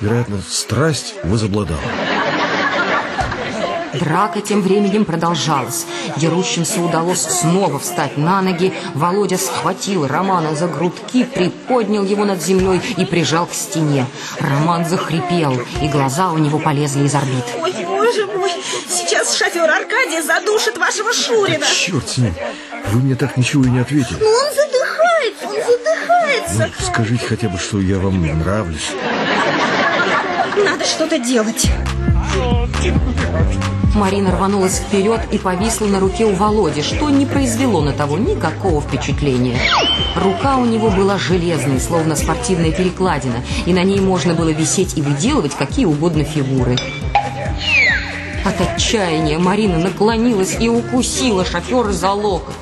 Вероятно, страсть возобладала. Драка тем временем продолжалась. Дерущимся удалось снова встать на ноги. Володя схватил Романа за грудки, приподнял его над землей и прижал к стене. Роман захрипел, и глаза у него полезли из орбит. Ой, боже мой, сейчас шофер Аркадий задушит вашего Шурина. Черт с ним. Вы мне так ничего и не ответили. Ну, он задыхается, он задыхается. Ну, скажите хотя бы, что я вам не нравлюсь. Надо что-то делать. Марина рванулась вперед и повисла на руке у Володи, что не произвело на того никакого впечатления. Рука у него была железной, словно спортивная перекладина, и на ней можно было висеть и выделывать какие угодно фигуры. От отчаяния Марина наклонилась и укусила шофера за локоть.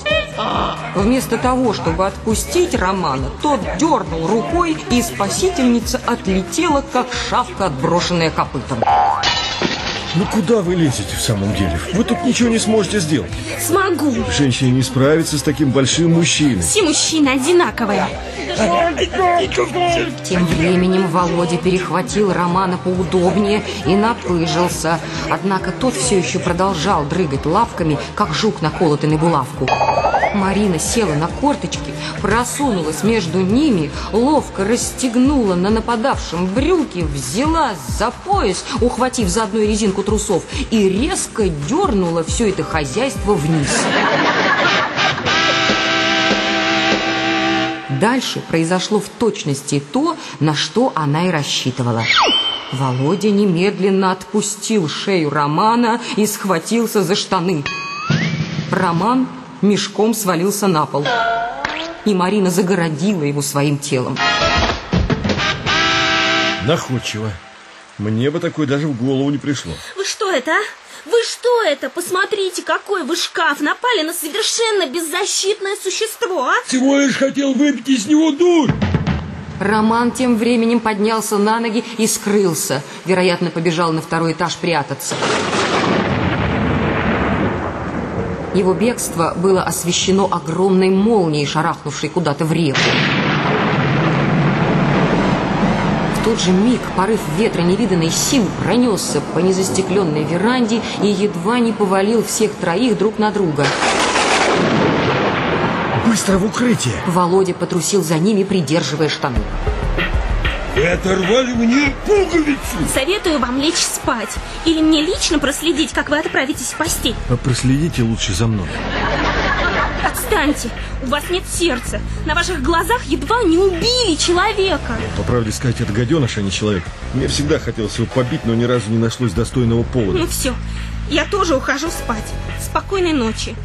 Вместо того, чтобы отпустить Романа, тот дернул рукой, и спасительница отлетела, как шавка, отброшенная копытом. Ну куда вы лезете в самом деле? Вы тут ничего не сможете сделать. Смогу. Женщине не справиться с таким большим мужчиной. Все мужчины одинаковые. Тем временем Володя перехватил Романа поудобнее и напыжился. Однако тот все еще продолжал дрыгать лавками, как жук наколотый на булавку. Марина села на корточки, просунулась между ними, ловко расстегнула на нападавшем брюки, взялась за пояс, ухватив за одну резинку трусов, и резко дернула все это хозяйство вниз. Дальше произошло в точности то, на что она и рассчитывала. Володя немедленно отпустил шею Романа и схватился за штаны. Роман мешком свалился на пол. И Марина загородила его своим телом. Находчиво. Мне бы такое даже в голову не пришло. Вы что это, а? Вы что это? Посмотрите, какой вы шкаф. Напали на совершенно беззащитное существо, а? Всего лишь хотел выпить из него душ. Роман тем временем поднялся на ноги и скрылся. Вероятно, побежал на второй этаж прятаться. Его бегство было освещено огромной молнией, шарахнувшей куда-то в реку. В тот же миг порыв ветра невиданной сил пронесся по незастекленной веранде и едва не повалил всех троих друг на друга. Быстро в укрытие. Володя потрусил за ними, придерживая штаны. Оторвали мне пуговицу. Советую вам лечь спать. Или мне лично проследить, как вы отправитесь в постель. А проследите лучше за мной. Отстаньте, у вас нет сердца. На ваших глазах едва не убили человека. По правде сказать, это гаденыш, а не человек. Мне всегда хотелось его побить, но ни разу не нашлось достойного повода. Ну все, я тоже ухожу спать. Спокойной ночи.